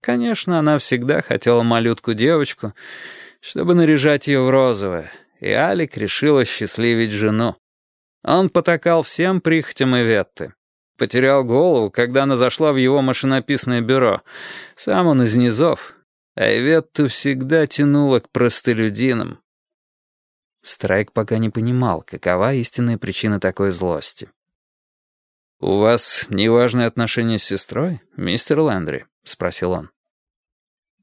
Конечно, она всегда хотела малютку-девочку, чтобы наряжать ее в розовое, и Алик решила счастливить жену. Он потакал всем прихотям Иветты. Потерял голову, когда она зашла в его машинописное бюро. Сам он из низов. А Иветту всегда тянуло к простолюдинам. Страйк пока не понимал, какова истинная причина такой злости. «У вас неважные отношения с сестрой, мистер Лэндри?» — спросил он.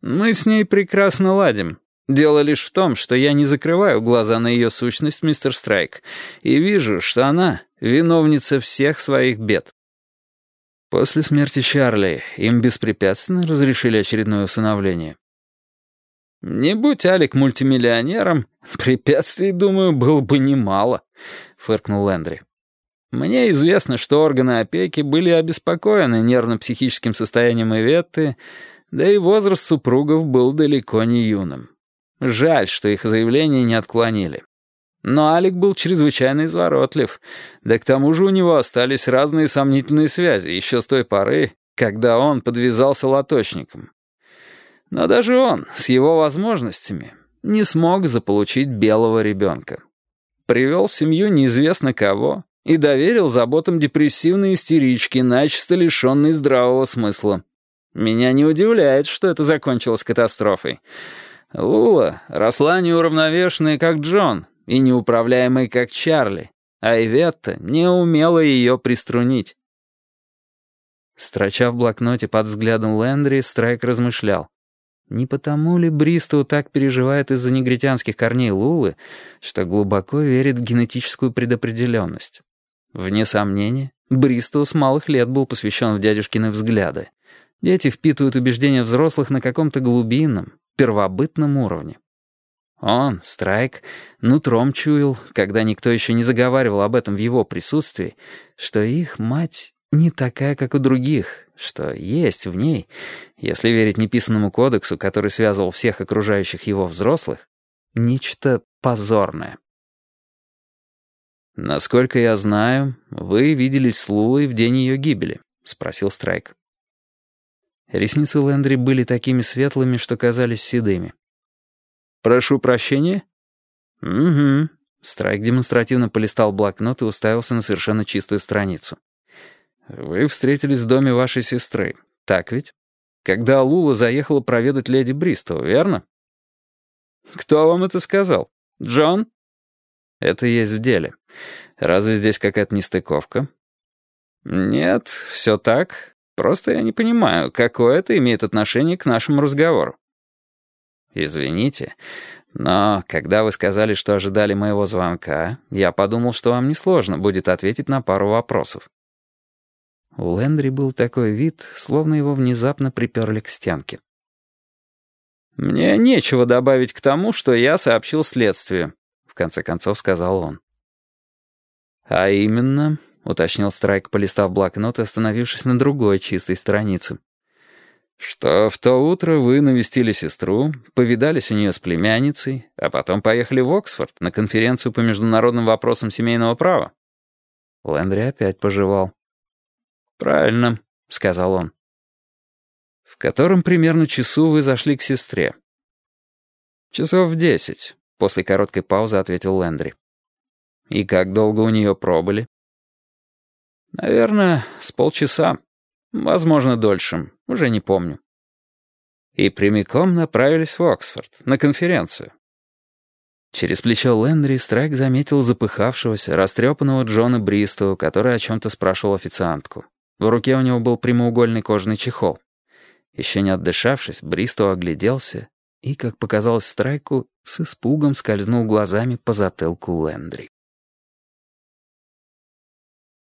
«Мы с ней прекрасно ладим. Дело лишь в том, что я не закрываю глаза на ее сущность, мистер Страйк, и вижу, что она — виновница всех своих бед». После смерти Чарли им беспрепятственно разрешили очередное усыновление. «Не будь Алик мультимиллионером, препятствий, думаю, было бы немало», — фыркнул Лэндри. Мне известно, что органы опеки были обеспокоены нервно-психическим состоянием Иветты, да и возраст супругов был далеко не юным. Жаль, что их заявление не отклонили. Но Алик был чрезвычайно изворотлив, да к тому же у него остались разные сомнительные связи еще с той поры, когда он подвязался лоточником. Но даже он, с его возможностями, не смог заполучить белого ребенка. Привел в семью неизвестно кого, и доверил заботам депрессивной истерички, начисто лишенной здравого смысла. Меня не удивляет, что это закончилось катастрофой. Лула росла неуравновешенной, как Джон, и неуправляемой, как Чарли, а Иветта не умела ее приструнить. Строча в блокноте под взглядом Лэндри, Страйк размышлял. Не потому ли Бристоу так переживает из-за негритянских корней Лулы, что глубоко верит в генетическую предопределенность? Вне сомнения, Бристоу с малых лет был посвящен в дядюшкины взгляды. Дети впитывают убеждения взрослых на каком-то глубинном, первобытном уровне. Он, Страйк, нутром чуял, когда никто еще не заговаривал об этом в его присутствии, что их мать не такая, как у других, что есть в ней, если верить неписанному кодексу, который связывал всех окружающих его взрослых, нечто позорное. «Насколько я знаю, вы виделись с Лулой в день ее гибели», — спросил Страйк. Ресницы Лэндри были такими светлыми, что казались седыми. «Прошу прощения?» «Угу». Страйк демонстративно полистал блокнот и уставился на совершенно чистую страницу. «Вы встретились в доме вашей сестры, так ведь? Когда Лула заехала проведать леди Бристоу, верно?» «Кто вам это сказал? Джон?» «Это есть в деле. Разве здесь какая-то нестыковка? Нет, все так. Просто я не понимаю, какое это имеет отношение к нашему разговору. Извините, но когда вы сказали, что ожидали моего звонка, я подумал, что вам несложно будет ответить на пару вопросов. У Лэндри был такой вид, словно его внезапно приперли к стенке. «Мне нечего добавить к тому, что я сообщил следствию», — в конце концов сказал он. «А именно», — уточнил Страйк, полистав блокнот и остановившись на другой чистой странице, «что в то утро вы навестили сестру, повидались у нее с племянницей, а потом поехали в Оксфорд на конференцию по международным вопросам семейного права». Лэндри опять пожевал. «Правильно», — сказал он. «В котором примерно часу вы зашли к сестре?» «Часов в десять», — после короткой паузы ответил Лэндри. «И как долго у нее пробыли?» «Наверное, с полчаса. Возможно, дольше. Уже не помню». И прямиком направились в Оксфорд, на конференцию. Через плечо Лэндри Страйк заметил запыхавшегося, растрепанного Джона Бристоу, который о чем-то спрашивал официантку. В руке у него был прямоугольный кожаный чехол. Еще не отдышавшись, Бристоу огляделся и, как показалось Страйку, с испугом скользнул глазами по затылку Лэндри.